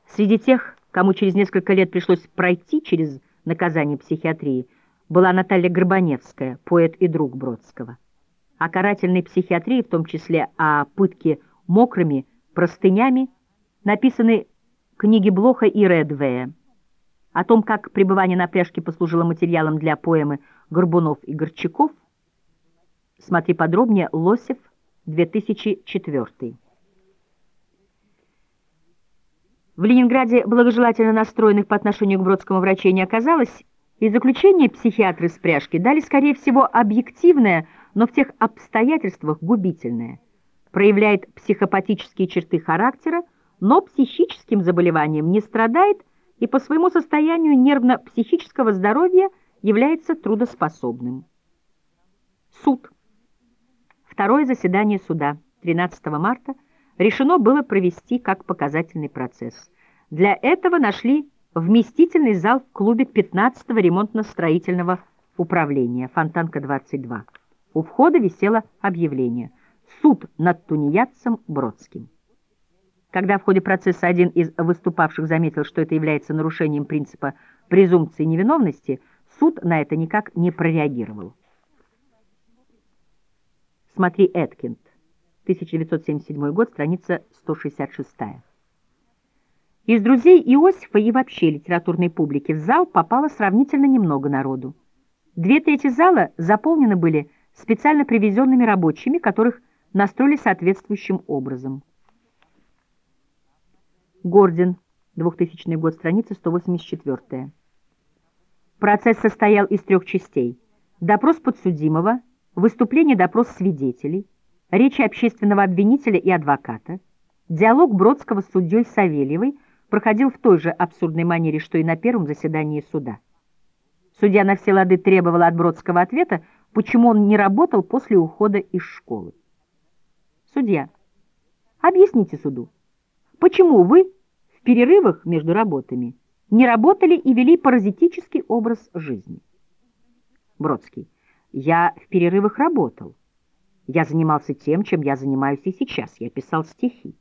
Среди тех, кому через несколько лет пришлось пройти через наказание психиатрии, была Наталья Горбаневская, поэт и друг Бродского. О карательной психиатрии, в том числе о пытке мокрыми простынями, написаны книги Блоха и Редвея. О том, как пребывание на пляжке послужило материалом для поэмы «Горбунов и Горчаков», смотри подробнее «Лосев», 2004. В Ленинграде благожелательно настроенных по отношению к Бродскому врачей не оказалось, и заключение психиатры с пряжки дали, скорее всего, объективное, но в тех обстоятельствах губительное. Проявляет психопатические черты характера, но психическим заболеванием не страдает и по своему состоянию нервно-психического здоровья является трудоспособным. Суд. Второе заседание суда 13 марта решено было провести как показательный процесс. Для этого нашли вместительный зал в клубе 15-го ремонтно-строительного управления «Фонтанка-22». У входа висело объявление «Суд над тунеядцем Бродским». Когда в ходе процесса один из выступавших заметил, что это является нарушением принципа презумпции невиновности, суд на это никак не прореагировал. Смотри Эткинд, 1977 год, страница 166. Из друзей Иосифа и вообще литературной публики в зал попало сравнительно немного народу. Две трети зала заполнены были специально привезенными рабочими, которых настроили соответствующим образом. Гордин, 2000 год, страница 184. Процесс состоял из трех частей. Допрос подсудимого, выступление допрос свидетелей, речи общественного обвинителя и адвоката, Диалог Бродского с судьей Савельевой проходил в той же абсурдной манере, что и на первом заседании суда. Судья на все лады требовала от Бродского ответа, почему он не работал после ухода из школы. Судья. Объясните суду, почему вы перерывах между работами не работали и вели паразитический образ жизни? Бродский. Я в перерывах работал. Я занимался тем, чем я занимаюсь и сейчас. Я писал стихи.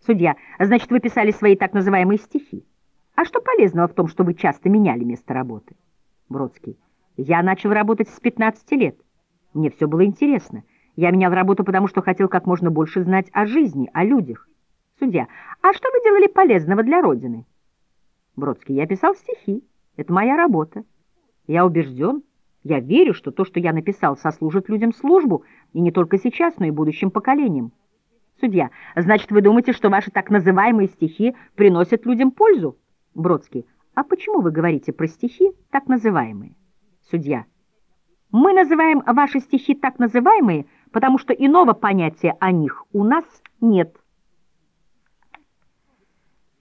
Судья. Значит, вы писали свои так называемые стихи. А что полезного в том, что вы часто меняли место работы? Бродский. Я начал работать с 15 лет. Мне все было интересно. Я менял работу, потому что хотел как можно больше знать о жизни, о людях. Судья. А что вы делали полезного для Родины? Бродский. Я писал стихи. Это моя работа. Я убежден, я верю, что то, что я написал, сослужит людям службу, и не только сейчас, но и будущим поколениям. Судья. Значит, вы думаете, что ваши так называемые стихи приносят людям пользу? Бродский. А почему вы говорите про стихи так называемые? Судья. Мы называем ваши стихи так называемые, потому что иного понятия о них у нас нет.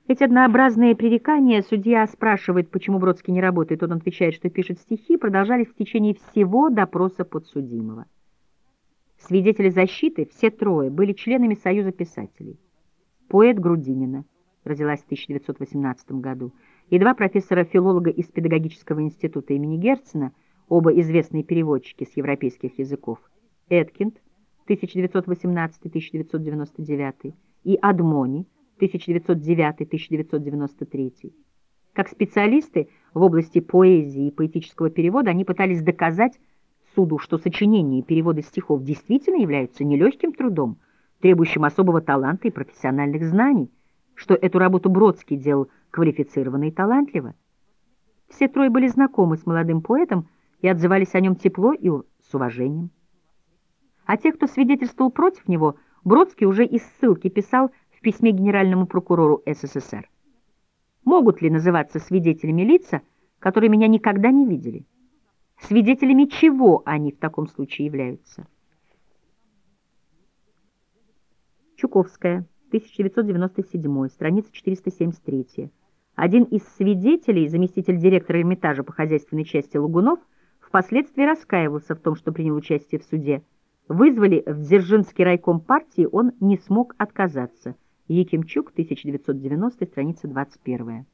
Эти однообразные пререкания судья спрашивает, почему Бродский не работает, он отвечает, что пишет стихи, продолжались в течение всего допроса подсудимого. Свидетели защиты, все трое, были членами Союза писателей. Поэт Грудинина, родилась в 1918 году, и два профессора-филолога из Педагогического института имени Герцена, оба известные переводчики с европейских языков, Эткинд, 1918-1999, и Адмони, 1909-1993. Как специалисты в области поэзии и поэтического перевода они пытались доказать суду, что сочинение и переводы стихов действительно являются нелегким трудом, требующим особого таланта и профессиональных знаний, что эту работу Бродский делал квалифицированно и талантливо. Все трое были знакомы с молодым поэтом и отзывались о нем тепло и с уважением. А тех, кто свидетельствовал против него, Бродский уже из ссылки писал письме генеральному прокурору СССР. Могут ли называться свидетелями лица, которые меня никогда не видели? Свидетелями чего они в таком случае являются? Чуковская, 1997, страница 473. Один из свидетелей, заместитель директора Эрмитажа по хозяйственной части Лугунов, впоследствии раскаивался в том, что принял участие в суде. Вызвали в Дзержинский райком партии, он не смог отказаться. Якимчук, 1990, страница 21.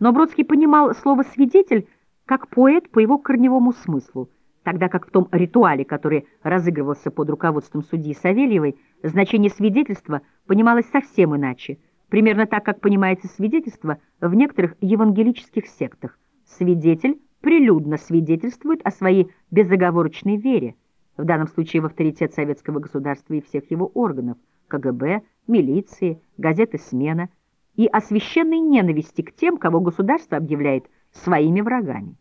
Но Бродский понимал слово «свидетель» как поэт по его корневому смыслу, тогда как в том ритуале, который разыгрывался под руководством судьи Савельевой, значение свидетельства понималось совсем иначе, примерно так, как понимается свидетельство в некоторых евангелических сектах. Свидетель прилюдно свидетельствует о своей безоговорочной вере, в данном случае в авторитет советского государства и всех его органов, КГБ, милиции, газеты «Смена» и о священной ненависти к тем, кого государство объявляет своими врагами.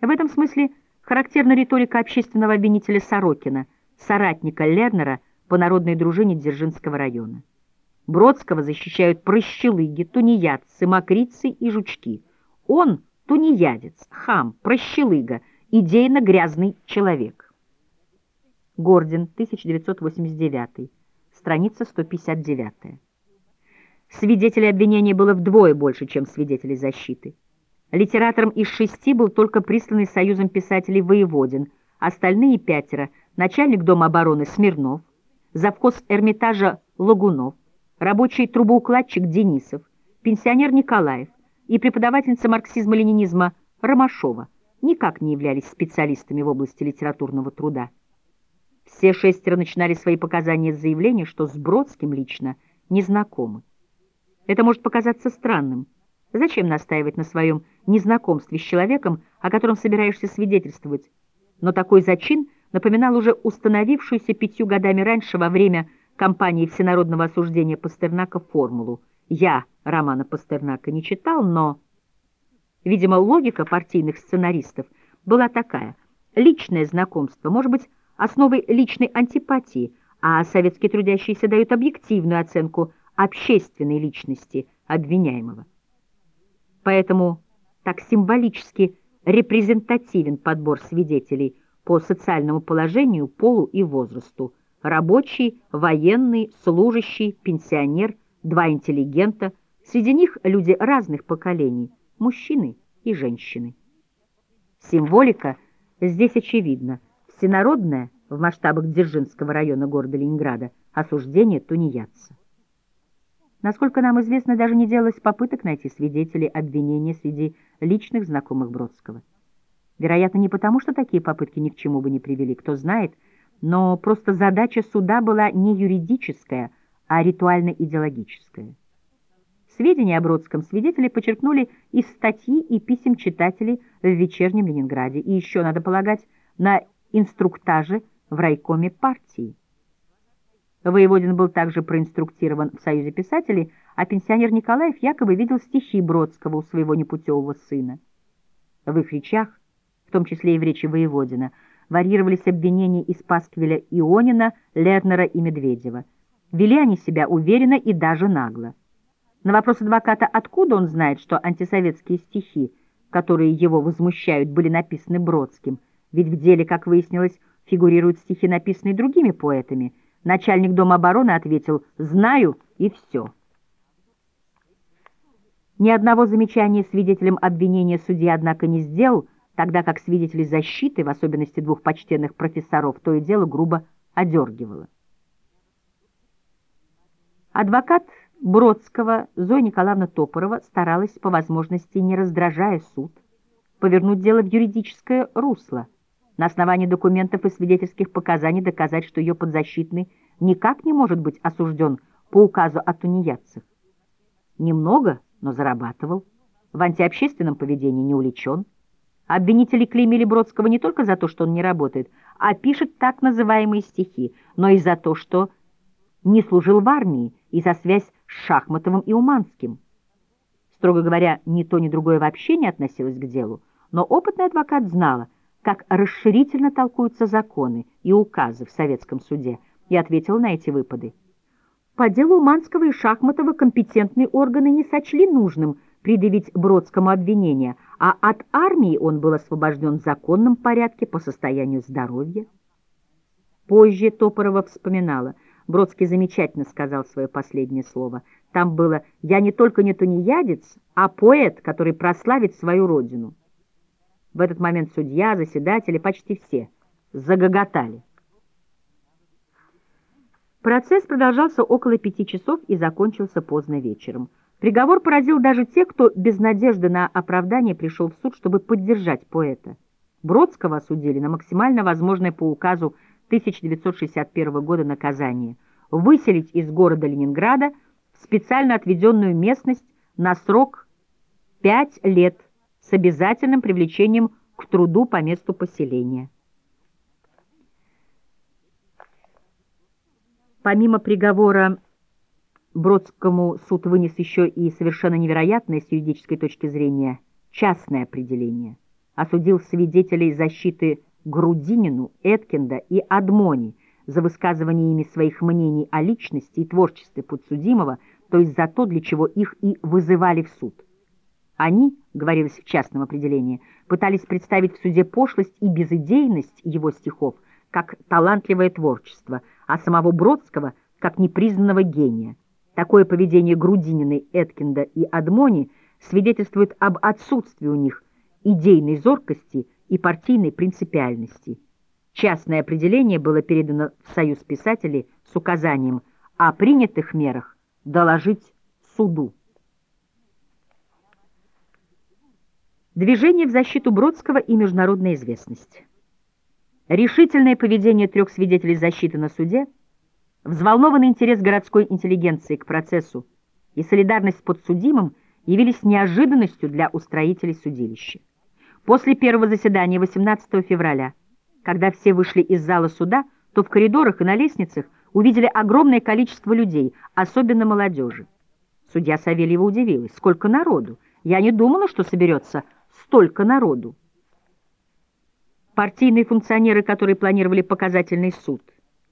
В этом смысле характерна риторика общественного обвинителя Сорокина, соратника Лернера по народной дружине Дзержинского района. Бродского защищают прощелыги, тунеядцы, мокрицы и жучки. Он тунеядец, хам, прощелыга, идейно грязный человек. Гордин, 1989, страница 159. Свидетелей обвинения было вдвое больше, чем свидетелей защиты. Литератором из шести был только присланный Союзом писателей Воеводин, остальные пятеро – начальник Дома обороны Смирнов, завхоз Эрмитажа Лагунов, рабочий трубоукладчик Денисов, пенсионер Николаев и преподавательница марксизма-ленинизма Ромашова никак не являлись специалистами в области литературного труда. Все шестеро начинали свои показания с заявления, что с Бродским лично не знакомы. Это может показаться странным – Зачем настаивать на своем незнакомстве с человеком, о котором собираешься свидетельствовать? Но такой зачин напоминал уже установившуюся пятью годами раньше во время кампании всенародного осуждения Пастернака формулу. Я романа Пастернака не читал, но... Видимо, логика партийных сценаристов была такая. Личное знакомство может быть основой личной антипатии, а советские трудящиеся дают объективную оценку общественной личности обвиняемого. Поэтому так символически репрезентативен подбор свидетелей по социальному положению, полу и возрасту, рабочий, военный, служащий, пенсионер, два интеллигента. Среди них люди разных поколений, мужчины и женщины. Символика здесь очевидна. Всенародная в масштабах Дзержинского района города Ленинграда осуждение тунеядца. Насколько нам известно, даже не делалось попыток найти свидетелей обвинения среди личных знакомых Бродского. Вероятно, не потому, что такие попытки ни к чему бы не привели, кто знает, но просто задача суда была не юридическая, а ритуально-идеологическая. Сведения о Бродском свидетели почерпнули из статьи и писем читателей в вечернем Ленинграде и еще, надо полагать, на инструктаже в райкоме партии. Воеводин был также проинструктирован в Союзе писателей, а пенсионер Николаев якобы видел стихи Бродского у своего непутевого сына. В их речах, в том числе и в речи Воеводина, варьировались обвинения из Пасквиля Ионина, Лернера и Медведева. Вели они себя уверенно и даже нагло. На вопрос адвоката, откуда он знает, что антисоветские стихи, которые его возмущают, были написаны Бродским, ведь в деле, как выяснилось, фигурируют стихи, написанные другими поэтами – Начальник Дома обороны ответил «Знаю» и все. Ни одного замечания свидетелям обвинения судья, однако, не сделал, тогда как свидетели защиты, в особенности двух почтенных профессоров, то и дело грубо одергивало. Адвокат Бродского Зоя Николаевна Топорова старалась по возможности, не раздражая суд, повернуть дело в юридическое русло – на основании документов и свидетельских показаний доказать, что ее подзащитный никак не может быть осужден по указу о тунеядцах. Немного, но зарабатывал. В антиобщественном поведении не увлечен. Обвинители клеймили Бродского не только за то, что он не работает, а пишет так называемые стихи, но и за то, что не служил в армии и за связь с Шахматовым и Уманским. Строго говоря, ни то, ни другое вообще не относилось к делу, но опытный адвокат знала – как расширительно толкуются законы и указы в советском суде, и ответил на эти выпады. По делу Манского и Шахматова компетентные органы не сочли нужным предъявить Бродскому обвинение, а от армии он был освобожден в законном порядке по состоянию здоровья. Позже Топорова вспоминала, Бродский замечательно сказал свое последнее слово. Там было «Я не только не тунеядец, а поэт, который прославит свою родину». В этот момент судья, заседатели, почти все загоготали. Процесс продолжался около пяти часов и закончился поздно вечером. Приговор поразил даже тех, кто без надежды на оправдание пришел в суд, чтобы поддержать поэта. Бродского осудили на максимально возможное по указу 1961 года наказание – выселить из города Ленинграда в специально отведенную местность на срок 5 лет с обязательным привлечением к труду по месту поселения. Помимо приговора Бродскому суд вынес еще и совершенно невероятное с юридической точки зрения частное определение. Осудил свидетелей защиты Грудинину, Эткинда и Адмони за высказывание ими своих мнений о личности и творчестве подсудимого, то есть за то, для чего их и вызывали в суд. Они, говорилось в частном определении, пытались представить в суде пошлость и безыдейность его стихов как талантливое творчество, а самого Бродского как непризнанного гения. Такое поведение Грудининой, Эткинда и Адмони свидетельствует об отсутствии у них идейной зоркости и партийной принципиальности. Частное определение было передано в Союз писателей с указанием о принятых мерах доложить суду. Движение в защиту Бродского и международная известность. Решительное поведение трех свидетелей защиты на суде, взволнованный интерес городской интеллигенции к процессу и солидарность с подсудимым явились неожиданностью для устроителей судилища. После первого заседания 18 февраля, когда все вышли из зала суда, то в коридорах и на лестницах увидели огромное количество людей, особенно молодежи. Судья Савельева удивилась, сколько народу. Я не думала, что соберется столько народу. Партийные функционеры, которые планировали показательный суд,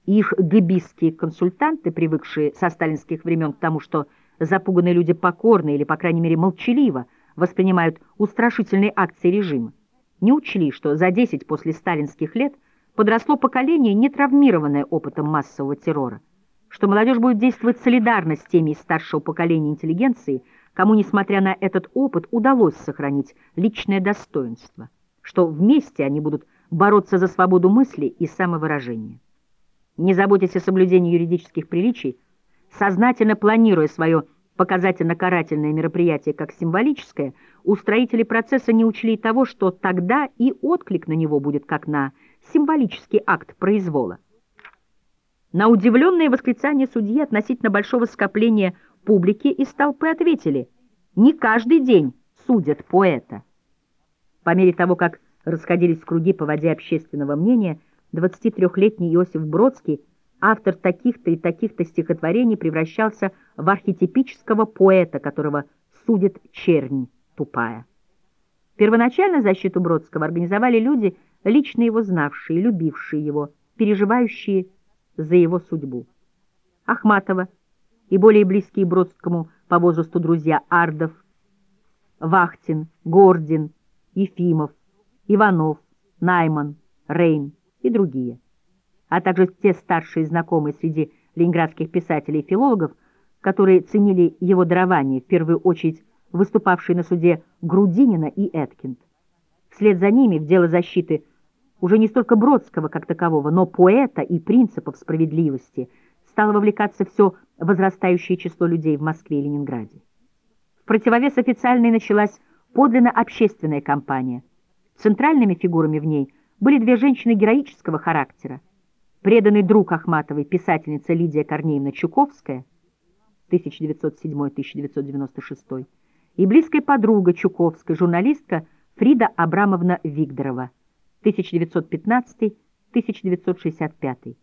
их гибистские консультанты, привыкшие со сталинских времен к тому, что запуганные люди покорно или, по крайней мере, молчаливо воспринимают устрашительные акции режима, не учли, что за 10 после сталинских лет подросло поколение, не травмированное опытом массового террора, что молодежь будет действовать солидарно с теми из старшего поколения интеллигенции, кому, несмотря на этот опыт, удалось сохранить личное достоинство, что вместе они будут бороться за свободу мысли и самовыражения. Не заботясь о соблюдении юридических приличий, сознательно планируя свое показательно-карательное мероприятие как символическое, устроители процесса не учли того, что тогда и отклик на него будет как на символический акт произвола. На удивленное восклицание судьи относительно большого скопления публики из толпы ответили «Не каждый день судят поэта». По мере того, как расходились круги по воде общественного мнения, 23-летний Иосиф Бродский, автор таких-то и таких-то стихотворений, превращался в архетипического поэта, которого судит чернь тупая. Первоначально защиту Бродского организовали люди, лично его знавшие, любившие его, переживающие за его судьбу. Ахматова и более близкие Бродскому по возрасту друзья Ардов, Вахтин, Гордин, Ефимов, Иванов, Найман, Рейн и другие, а также те старшие знакомые среди ленинградских писателей и филологов, которые ценили его дарование, в первую очередь выступавшие на суде Грудинина и Эткинд. Вслед за ними в дело защиты уже не столько Бродского как такового, но поэта и принципов справедливости стало вовлекаться все возрастающее число людей в Москве и Ленинграде. В противовес официальной началась подлинно общественная кампания. Центральными фигурами в ней были две женщины героического характера. Преданный друг Ахматовой, писательница Лидия Корнеевна Чуковская, 1907-1996, и близкая подруга Чуковской, журналистка Фрида Абрамовна Вигдорова, 1915-1965.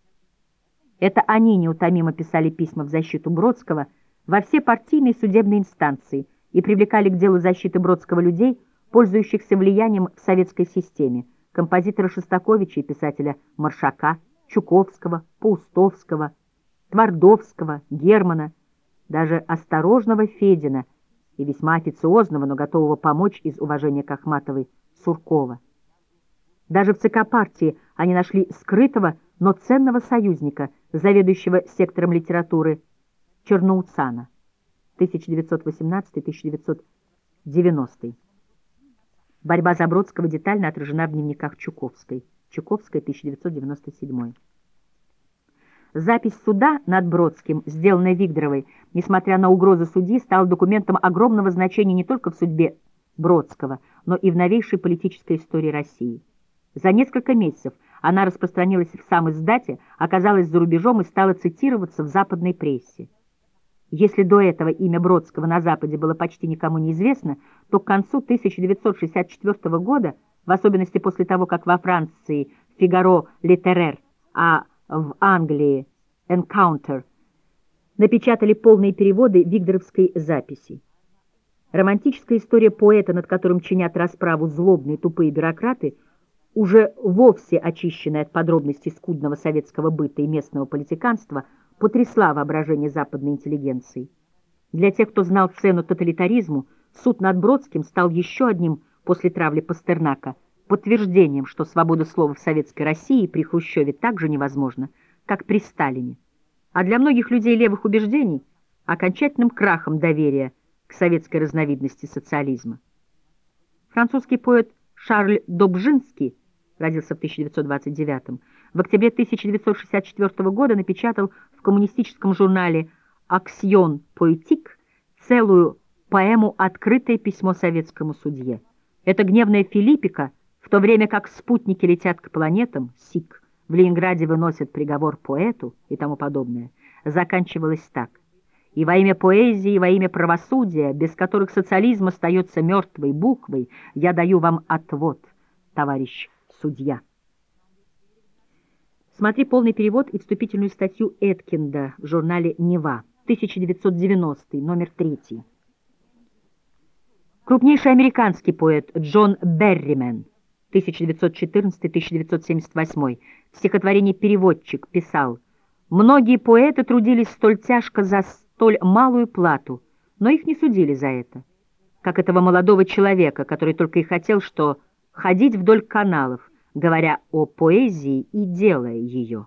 Это они неутомимо писали письма в защиту Бродского во все партийные судебные инстанции и привлекали к делу защиты Бродского людей, пользующихся влиянием в советской системе, композитора Шостаковича и писателя Маршака, Чуковского, Паустовского, Твардовского, Германа, даже осторожного Федина и весьма официозного, но готового помочь из уважения к Ахматовой Суркова. Даже в ЦК партии они нашли скрытого, но ценного союзника, заведующего сектором литературы Черноуцана, 1918-1990. Борьба за Бродского детально отражена в дневниках Чуковской. Чуковская, 1997. Запись суда над Бродским, сделанная Вигдоровой, несмотря на угрозы судьи, стала документом огромного значения не только в судьбе Бродского, но и в новейшей политической истории России. За несколько месяцев она распространилась в сам издате, оказалась за рубежом и стала цитироваться в западной прессе. Если до этого имя Бродского на Западе было почти никому неизвестно, то к концу 1964 года, в особенности после того, как во Франции «Фигаро Литерер», а в Англии «Encounter», напечатали полные переводы Вигдоровской записи. Романтическая история поэта, над которым чинят расправу злобные тупые бюрократы – уже вовсе очищенная от подробностей скудного советского быта и местного политиканства, потрясла воображение западной интеллигенции. Для тех, кто знал цену тоталитаризму, суд над Бродским стал еще одним после травли Пастернака подтверждением, что свобода слова в советской России при Хрущеве так же невозможна, как при Сталине. А для многих людей левых убеждений – окончательным крахом доверия к советской разновидности социализма. Французский поэт Шарль Добжинский – родился в 1929 в октябре 1964 года напечатал в коммунистическом журнале «Аксион Поэтик» целую поэму «Открытое письмо советскому судье». Эта гневная Филиппика, в то время как спутники летят к планетам, СИК, в Ленинграде выносят приговор поэту и тому подобное, заканчивалась так. И во имя поэзии, и во имя правосудия, без которых социализм остается мертвой буквой, я даю вам отвод, товарищ судья. Смотри полный перевод и вступительную статью Эткинда в журнале «Нева», 1990, номер 3. Крупнейший американский поэт Джон Берримен, 1914-1978, в стихотворении «Переводчик» писал «Многие поэты трудились столь тяжко за столь малую плату, но их не судили за это, как этого молодого человека, который только и хотел, что ходить вдоль каналов, говоря о поэзии и делая ее.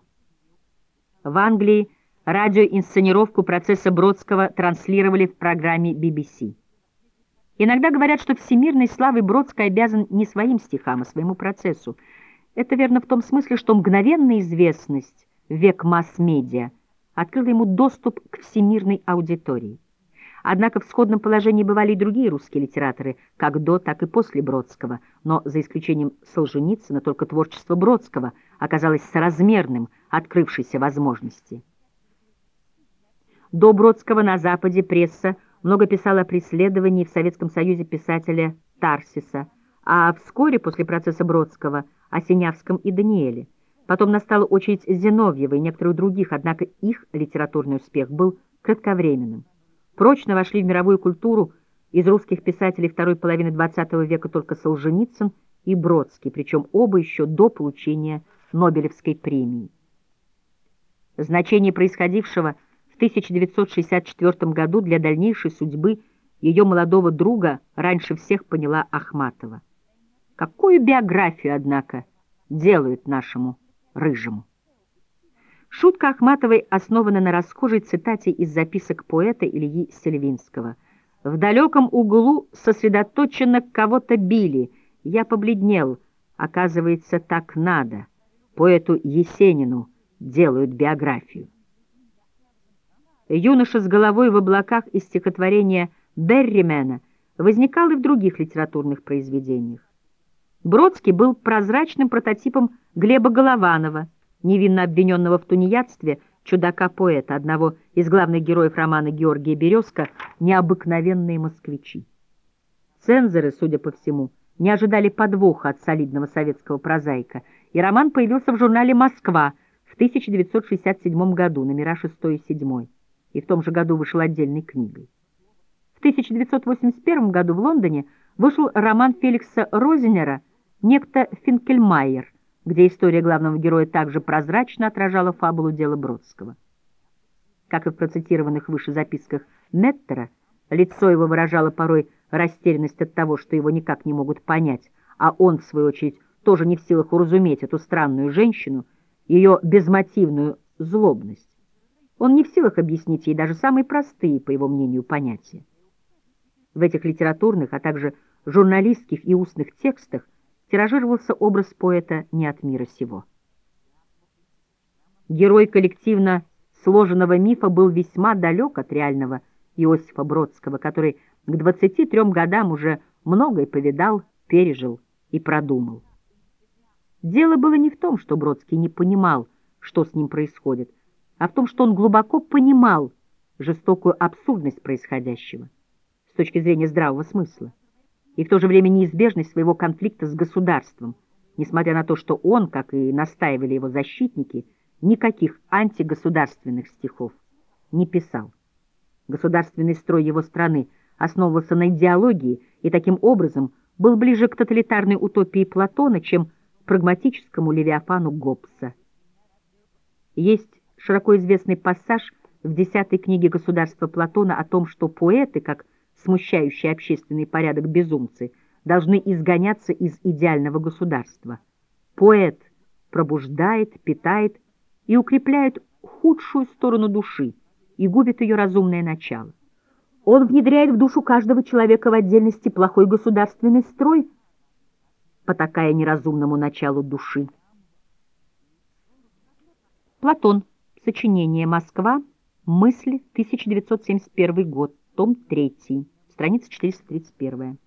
В Англии радиоинсценировку процесса Бродского транслировали в программе BBC. Иногда говорят, что всемирной славой Бродский обязан не своим стихам, а своему процессу. Это верно в том смысле, что мгновенная известность век масс-медиа открыла ему доступ к всемирной аудитории. Однако в сходном положении бывали и другие русские литераторы, как до, так и после Бродского, но за исключением Солженицына только творчество Бродского оказалось соразмерным открывшейся возможности. До Бродского на Западе пресса много писала о преследовании в Советском Союзе писателя Тарсиса, а вскоре после процесса Бродского о Синявском и Даниэле. Потом настала очередь Зиновьева и некоторых других, однако их литературный успех был кратковременным прочно вошли в мировую культуру из русских писателей второй половины XX века только Солженицын и Бродский, причем оба еще до получения Нобелевской премии. Значение происходившего в 1964 году для дальнейшей судьбы ее молодого друга раньше всех поняла Ахматова. Какую биографию, однако, делают нашему рыжему? Шутка Ахматовой основана на расхожей цитате из записок поэта Ильи Сельвинского. «В далеком углу сосредоточенно кого-то били. Я побледнел. Оказывается, так надо. Поэту Есенину делают биографию». Юноша с головой в облаках из стихотворения Берримена возникал и в других литературных произведениях. Бродский был прозрачным прототипом Глеба Голованова – невинно обвиненного в тунеядстве чудака-поэта, одного из главных героев романа Георгия Березка «Необыкновенные москвичи». Цензоры, судя по всему, не ожидали подвоха от солидного советского прозаика, и роман появился в журнале «Москва» в 1967 году, номера 6 и 7, и в том же году вышел отдельной книгой. В 1981 году в Лондоне вышел роман Феликса Розенера «Некто Финкельмайер», где история главного героя также прозрачно отражала фабулу дела Бродского. Как и в процитированных выше записках Меттера, лицо его выражало порой растерянность от того, что его никак не могут понять, а он, в свою очередь, тоже не в силах уразуметь эту странную женщину, ее безмотивную злобность. Он не в силах объяснить ей даже самые простые, по его мнению, понятия. В этих литературных, а также журналистских и устных текстах тиражировался образ поэта не от мира сего. Герой коллективно сложенного мифа был весьма далек от реального Иосифа Бродского, который к 23 годам уже многое повидал, пережил и продумал. Дело было не в том, что Бродский не понимал, что с ним происходит, а в том, что он глубоко понимал жестокую абсурдность происходящего с точки зрения здравого смысла и в то же время неизбежность своего конфликта с государством, несмотря на то, что он, как и настаивали его защитники, никаких антигосударственных стихов не писал. Государственный строй его страны основывался на идеологии и таким образом был ближе к тоталитарной утопии Платона, чем к прагматическому Левиафану Гоббса. Есть широко известный пассаж в десятой книге «Государства Платона» о том, что поэты, как смущающие общественный порядок безумцы, должны изгоняться из идеального государства. Поэт пробуждает, питает и укрепляет худшую сторону души и губит ее разумное начало. Он внедряет в душу каждого человека в отдельности плохой государственный строй, потакая неразумному началу души. Платон. Сочинение «Москва. Мысли. 1971 год» том 3, страница 431.